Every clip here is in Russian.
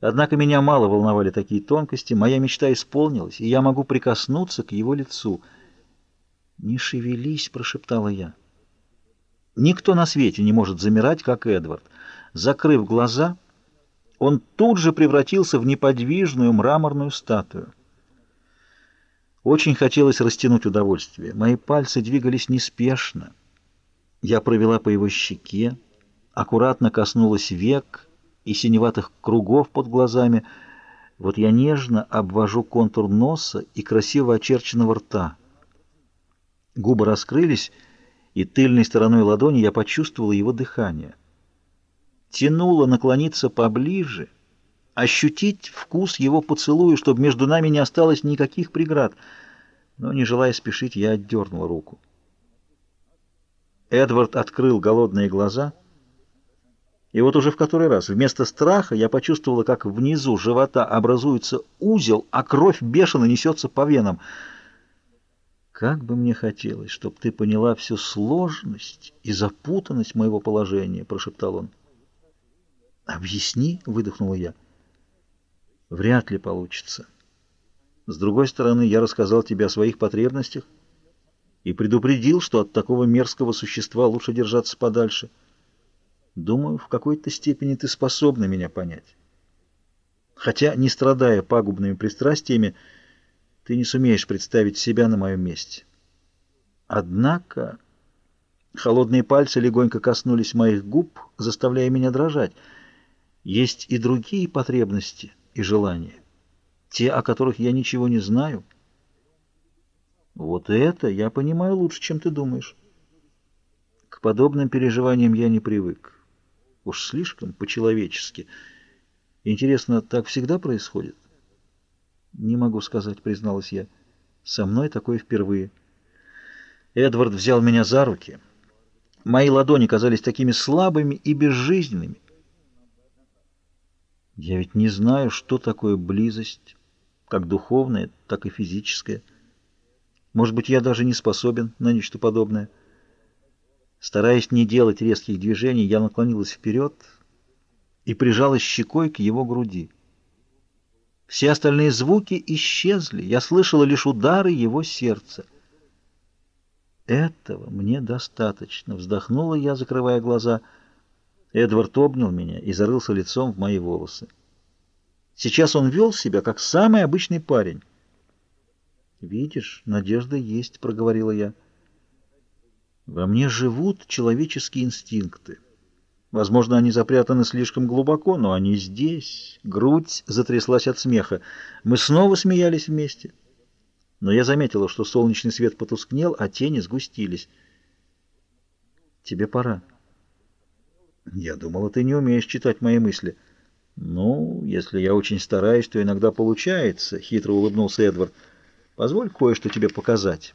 Однако меня мало волновали такие тонкости, моя мечта исполнилась, и я могу прикоснуться к его лицу. «Не шевелись», — прошептала я. Никто на свете не может замирать, как Эдвард. Закрыв глаза, он тут же превратился в неподвижную мраморную статую. Очень хотелось растянуть удовольствие. Мои пальцы двигались неспешно. Я провела по его щеке, аккуратно коснулась век и синеватых кругов под глазами. Вот я нежно обвожу контур носа и красиво очерченного рта. Губы раскрылись, и тыльной стороной ладони я почувствовала его дыхание. Тянуло наклониться поближе, ощутить вкус его поцелуя, чтобы между нами не осталось никаких преград. Но, не желая спешить, я отдернула руку. Эдвард открыл голодные глаза, и вот уже в который раз вместо страха я почувствовала, как внизу живота образуется узел, а кровь бешено несется по венам — как бы мне хотелось, чтобы ты поняла всю сложность и запутанность моего положения, — прошептал он. Объясни, — выдохнула я. Вряд ли получится. С другой стороны, я рассказал тебе о своих потребностях и предупредил, что от такого мерзкого существа лучше держаться подальше. Думаю, в какой-то степени ты способна меня понять. Хотя, не страдая пагубными пристрастиями, ты не сумеешь представить себя на моем месте. Однако холодные пальцы легонько коснулись моих губ, заставляя меня дрожать. Есть и другие потребности и желания, те, о которых я ничего не знаю. Вот это я понимаю лучше, чем ты думаешь. К подобным переживаниям я не привык. Уж слишком по-человечески. Интересно, так всегда происходит? «Не могу сказать», — призналась я. «Со мной такое впервые». Эдвард взял меня за руки. Мои ладони казались такими слабыми и безжизненными. Я ведь не знаю, что такое близость, как духовная, так и физическая. Может быть, я даже не способен на нечто подобное. Стараясь не делать резких движений, я наклонилась вперед и прижалась щекой к его груди. Все остальные звуки исчезли, я слышала лишь удары его сердца. «Этого мне достаточно», — вздохнула я, закрывая глаза. Эдвард обнял меня и зарылся лицом в мои волосы. Сейчас он вел себя, как самый обычный парень. «Видишь, надежда есть», — проговорила я. «Во мне живут человеческие инстинкты». Возможно, они запрятаны слишком глубоко, но они здесь. Грудь затряслась от смеха. Мы снова смеялись вместе. Но я заметила, что солнечный свет потускнел, а тени сгустились. Тебе пора. Я думала, ты не умеешь читать мои мысли. Ну, если я очень стараюсь, то иногда получается, — хитро улыбнулся Эдвард. Позволь кое-что тебе показать.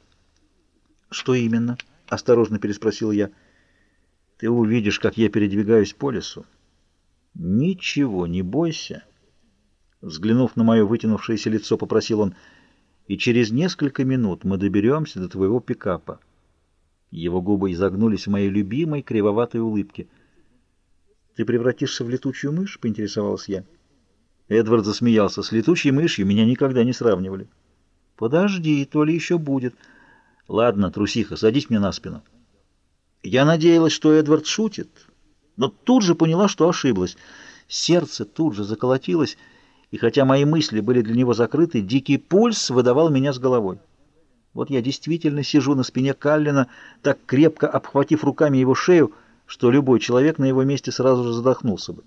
Что именно? — осторожно переспросил я. — ты увидишь, как я передвигаюсь по лесу. Ничего, не бойся. Взглянув на мое вытянувшееся лицо, попросил он, и через несколько минут мы доберемся до твоего пикапа. Его губы изогнулись в моей любимой кривоватой улыбке. «Ты превратишься в летучую мышь?» — поинтересовалась я. Эдвард засмеялся. «С летучей мышью меня никогда не сравнивали». «Подожди, то ли еще будет». «Ладно, трусиха, садись мне на спину». Я надеялась, что Эдвард шутит, но тут же поняла, что ошиблась. Сердце тут же заколотилось, и хотя мои мысли были для него закрыты, дикий пульс выдавал меня с головой. Вот я действительно сижу на спине Каллина, так крепко обхватив руками его шею, что любой человек на его месте сразу же задохнулся бы.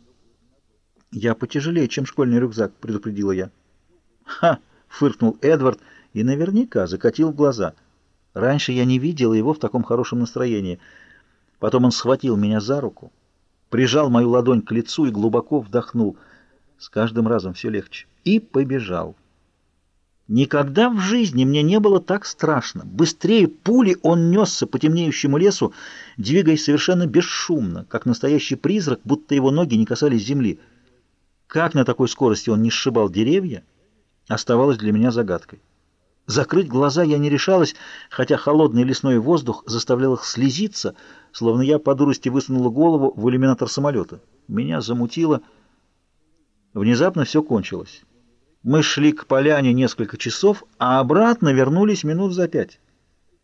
«Я потяжелее, чем школьный рюкзак», — предупредила я. «Ха!» — фыркнул Эдвард и наверняка закатил глаза. Раньше я не видела его в таком хорошем настроении — Потом он схватил меня за руку, прижал мою ладонь к лицу и глубоко вдохнул. С каждым разом все легче. И побежал. Никогда в жизни мне не было так страшно. Быстрее пули он несся по темнеющему лесу, двигаясь совершенно бесшумно, как настоящий призрак, будто его ноги не касались земли. Как на такой скорости он не сшибал деревья, оставалось для меня загадкой. Закрыть глаза я не решалась, хотя холодный лесной воздух заставлял их слезиться, словно я по дурости высунула голову в иллюминатор самолета. Меня замутило. Внезапно все кончилось. Мы шли к поляне несколько часов, а обратно вернулись минут за пять.